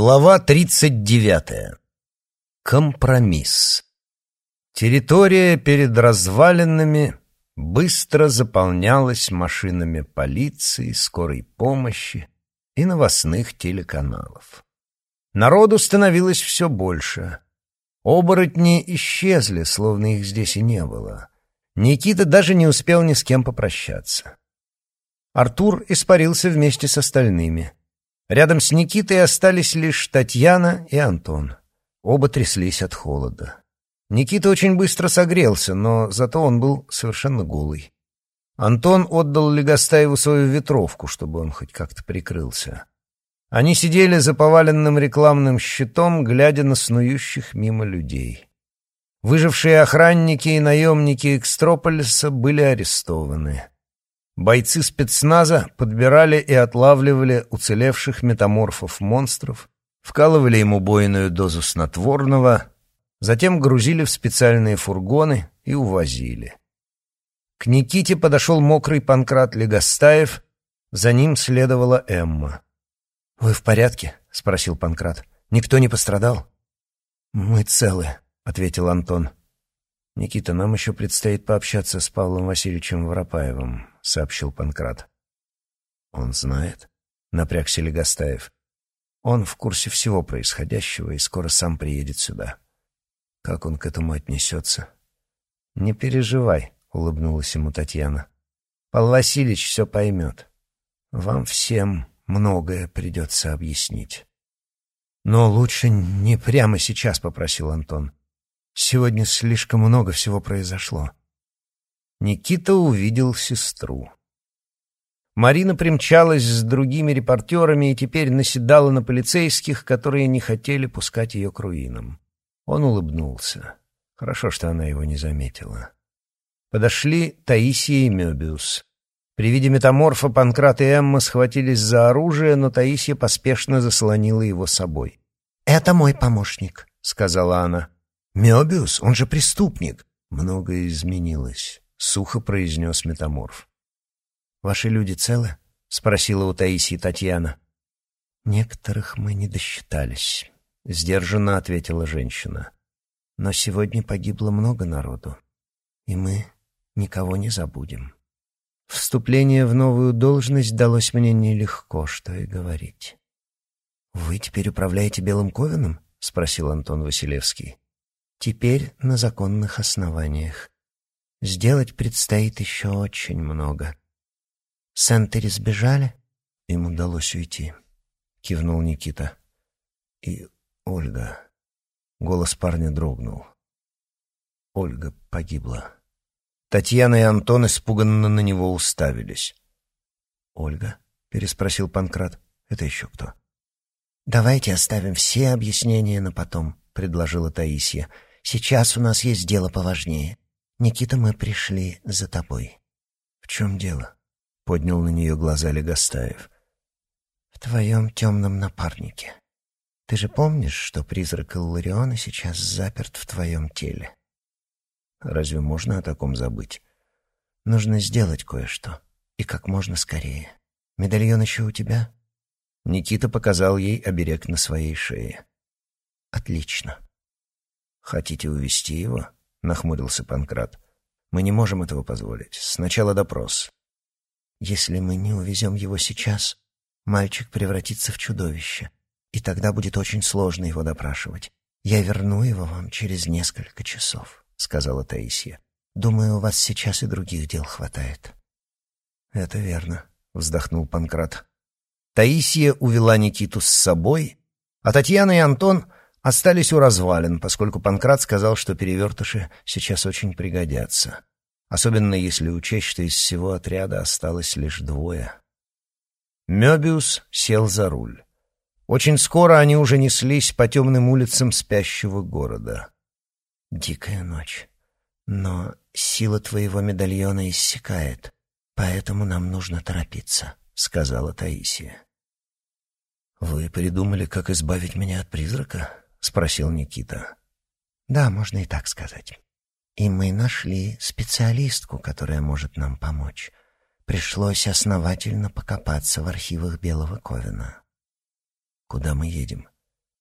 Глава 39. Компромисс. Территория перед развалинами быстро заполнялась машинами полиции, скорой помощи и новостных телеканалов. Народу становилось все больше. Оборотни исчезли, словно их здесь и не было. Никита даже не успел ни с кем попрощаться. Артур испарился вместе с остальными — Рядом с Никитой остались лишь Татьяна и Антон. Оба тряслись от холода. Никита очень быстро согрелся, но зато он был совершенно голый. Антон отдал Легостаеву свою ветровку, чтобы он хоть как-то прикрылся. Они сидели за поваленным рекламным щитом, глядя на снующих мимо людей. Выжившие охранники и наемники Экстрополиса были арестованы. Бойцы спецназа подбирали и отлавливали уцелевших метаморфов-монстров, вкалывали им убойную дозу снотворного, затем грузили в специальные фургоны и увозили. К Никите подошел мокрый Панкрат Легостаев, за ним следовала Эмма. «Вы в порядке?» — спросил Панкрат. «Никто не пострадал?» «Мы целы», — ответил Антон. «Никита, нам еще предстоит пообщаться с Павлом Васильевичем Воропаевым сообщил Панкрат. «Он знает?» — напрягся Легостаев. «Он в курсе всего происходящего и скоро сам приедет сюда. Как он к этому отнесется?» «Не переживай», — улыбнулась ему Татьяна. «Павел Васильевич все поймет. Вам всем многое придется объяснить». «Но лучше не прямо сейчас», — попросил Антон. «Сегодня слишком много всего произошло. Никита увидел сестру. Марина примчалась с другими репортерами и теперь наседала на полицейских, которые не хотели пускать ее к руинам. Он улыбнулся. Хорошо, что она его не заметила. Подошли Таисия и Мёбиус. При виде метаморфа Панкрат и Эмма схватились за оружие, но Таисия поспешно заслонила его собой. «Это мой помощник», — сказала она. «Мёбиус, он же преступник». Многое изменилось. — сухо произнес метаморф. «Ваши люди целы?» — спросила у Таисии Татьяна. «Некоторых мы не досчитались», — сдержанно ответила женщина. «Но сегодня погибло много народу, и мы никого не забудем. Вступление в новую должность далось мне нелегко, что и говорить». «Вы теперь управляете Белым Ковеном?» — спросил Антон Василевский. «Теперь на законных основаниях. Сделать предстоит еще очень много. Сентери сбежали? Им удалось уйти, кивнул Никита. И Ольга. Голос парня дрогнул. Ольга погибла. Татьяна и Антон испуганно на него уставились. «Ольга?» — переспросил Панкрат. «Это еще кто?» «Давайте оставим все объяснения на потом», — предложила Таисия. «Сейчас у нас есть дело поважнее. «Никита, мы пришли за тобой». «В чем дело?» — поднял на нее глаза Легостаев. «В твоем темном напарнике. Ты же помнишь, что призрак Иллариона сейчас заперт в твоем теле?» «Разве можно о таком забыть?» «Нужно сделать кое-что, и как можно скорее. Медальон еще у тебя?» Никита показал ей оберег на своей шее. «Отлично. Хотите увести его?» — нахмурился Панкрат. «Мы не можем этого позволить. Сначала допрос». «Если мы не увезем его сейчас, мальчик превратится в чудовище, и тогда будет очень сложно его допрашивать. Я верну его вам через несколько часов», — сказала Таисия. «Думаю, у вас сейчас и других дел хватает». «Это верно», — вздохнул Панкрат. Таисия увела Никиту с собой, а Татьяна и Антон остались у развалин, поскольку Панкрат сказал, что перевертыши сейчас очень пригодятся. Особенно если учесть, что из всего отряда осталось лишь двое. Мёбиус сел за руль. Очень скоро они уже неслись по темным улицам спящего города. «Дикая ночь. Но сила твоего медальона иссякает, поэтому нам нужно торопиться», — сказала Таисия. «Вы придумали, как избавить меня от призрака?» — спросил Никита. «Да, можно и так сказать. И мы нашли специалистку, которая может нам помочь. Пришлось основательно покопаться в архивах Белого Ковена». «Куда мы едем?»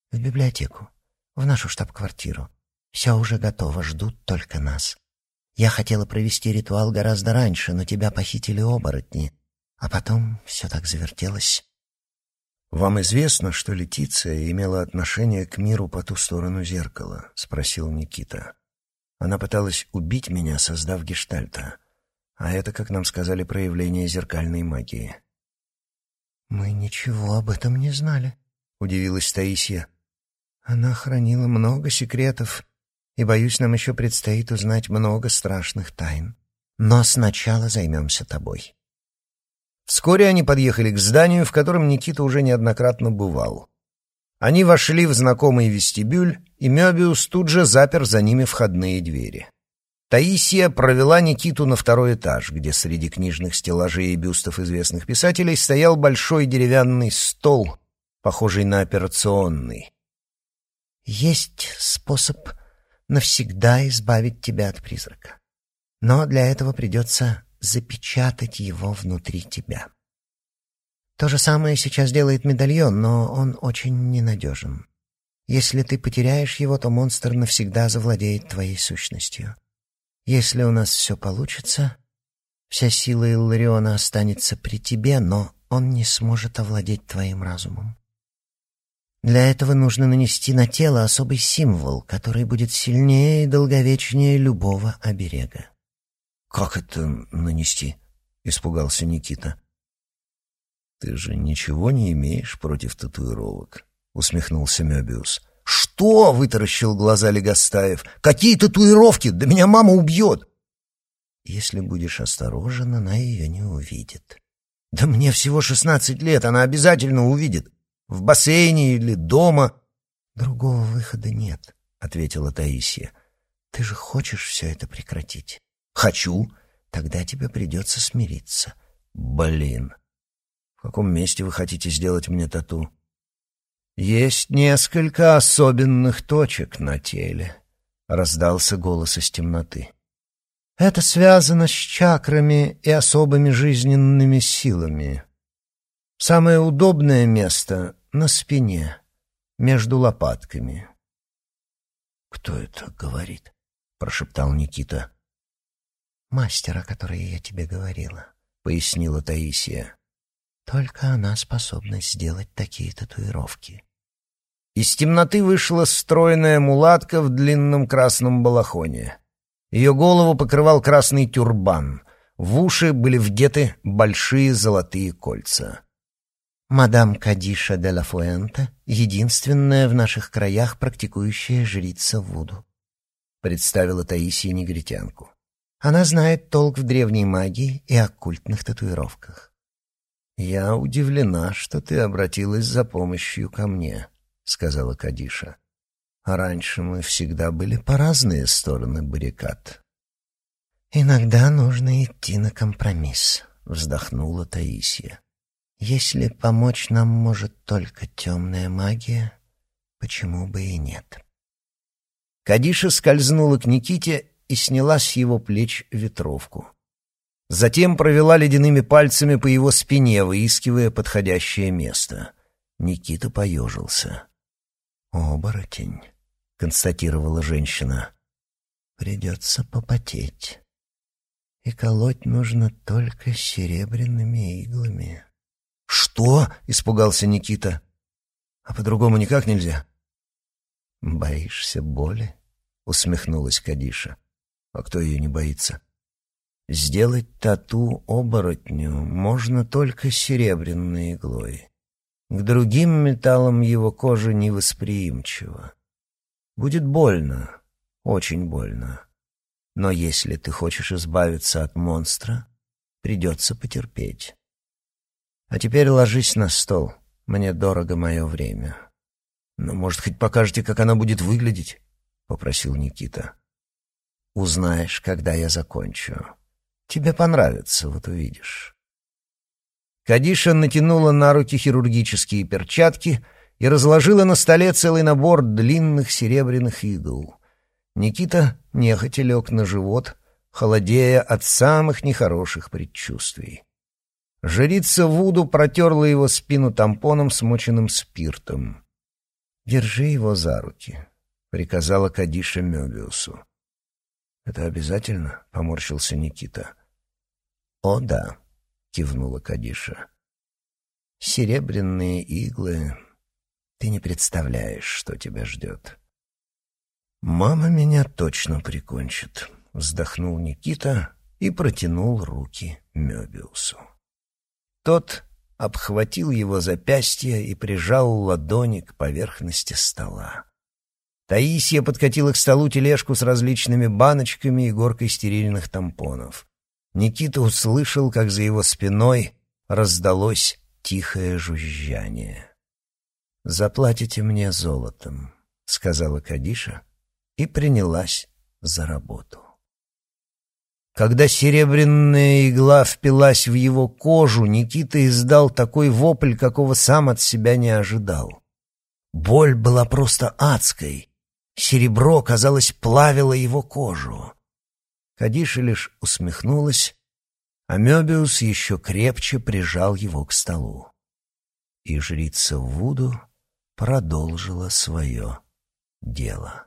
В библиотеку, в нашу штаб-квартиру. Все уже готово, ждут только нас. Я хотела провести ритуал гораздо раньше, но тебя похитили оборотни, а потом все так завертелось. «Вам известно, что Летиция имела отношение к миру по ту сторону зеркала?» — спросил Никита. «Она пыталась убить меня, создав гештальта. А это, как нам сказали, проявление зеркальной магии». «Мы ничего об этом не знали», — удивилась Таисия. «Она хранила много секретов, и, боюсь, нам еще предстоит узнать много страшных тайн. Но сначала займемся тобой». Вскоре они подъехали к зданию, в котором Никита уже неоднократно бывал. Они вошли в знакомый вестибюль, и Мёбиус тут же запер за ними входные двери. Таисия провела Никиту на второй этаж, где среди книжных стеллажей и бюстов известных писателей стоял большой деревянный стол, похожий на операционный. «Есть способ навсегда избавить тебя от призрака. Но для этого придется запечатать его внутри тебя. То же самое сейчас делает медальон, но он очень ненадежен. Если ты потеряешь его, то монстр навсегда завладеет твоей сущностью. Если у нас все получится, вся сила Иллариона останется при тебе, но он не сможет овладеть твоим разумом. Для этого нужно нанести на тело особый символ, который будет сильнее и долговечнее любого оберега. «Как это нанести?» — испугался Никита. «Ты же ничего не имеешь против татуировок?» — усмехнулся Мёбиус. «Что?» — вытаращил глаза Легостаев. «Какие татуировки? Да меня мама убьет!» «Если будешь осторожен, она ее не увидит». «Да мне всего шестнадцать лет, она обязательно увидит. В бассейне или дома». «Другого выхода нет», — ответила Таисия. «Ты же хочешь все это прекратить?» Хочу. Тогда тебе придется смириться. Блин. В каком месте вы хотите сделать мне тату? Есть несколько особенных точек на теле. Раздался голос из темноты. Это связано с чакрами и особыми жизненными силами. Самое удобное место — на спине, между лопатками. «Кто это говорит?» — прошептал Никита. «Мастер, о которой я тебе говорила», — пояснила Таисия. «Только она способна сделать такие татуировки». Из темноты вышла стройная мулатка в длинном красном балахоне. Ее голову покрывал красный тюрбан. В уши были вдеты большие золотые кольца. «Мадам Кадиша де ла Фуэнте — единственная в наших краях практикующая жрица Вуду», — представила Таисия негритянку. Она знает толк в древней магии и оккультных татуировках. «Я удивлена, что ты обратилась за помощью ко мне», — сказала Кадиша. «А раньше мы всегда были по разные стороны баррикад». «Иногда нужно идти на компромисс», — вздохнула Таисия. «Если помочь нам может только темная магия, почему бы и нет?» Кадиша скользнула к Никите и сняла с его плеч ветровку. Затем провела ледяными пальцами по его спине, выискивая подходящее место. Никита поежился. «Оборотень», — констатировала женщина. «Придется попотеть. И колоть нужно только серебряными иглами». «Что?» — испугался Никита. «А по-другому никак нельзя?» «Боишься боли?» — усмехнулась Кадиша. А кто ее не боится? Сделать тату оборотню можно только серебряной иглой. К другим металлам его кожа невосприимчива. Будет больно, очень больно. Но если ты хочешь избавиться от монстра, придется потерпеть. А теперь ложись на стол. Мне дорого мое время. «Ну, может, хоть покажете, как она будет выглядеть?» — попросил Никита. Узнаешь, когда я закончу. Тебе понравится, вот увидишь. Кадиша натянула на руки хирургические перчатки и разложила на столе целый набор длинных серебряных игл. Никита нехотя лег на живот, холодея от самых нехороших предчувствий. Жрица Вуду протерла его спину тампоном, смоченным спиртом. «Держи его за руки», — приказала Кадиша Мёбиусу. «Это обязательно?» — поморщился Никита. «О, да», — кивнула Кадиша. «Серебряные иглы. Ты не представляешь, что тебя ждет». «Мама меня точно прикончит», — вздохнул Никита и протянул руки Мёбиусу. Тот обхватил его запястье и прижал ладони к поверхности стола. Таисия подкатила к столу тележку с различными баночками и горкой стерильных тампонов. Никита услышал, как за его спиной раздалось тихое жужжание. «Заплатите мне золотом», — сказала Кадиша и принялась за работу. Когда серебряная игла впилась в его кожу, Никита издал такой вопль, какого сам от себя не ожидал. Боль была просто адской. Серебро, казалось, плавило его кожу. Кадиша лишь усмехнулась, а Мёбиус еще крепче прижал его к столу. И жрица Вуду продолжила свое дело.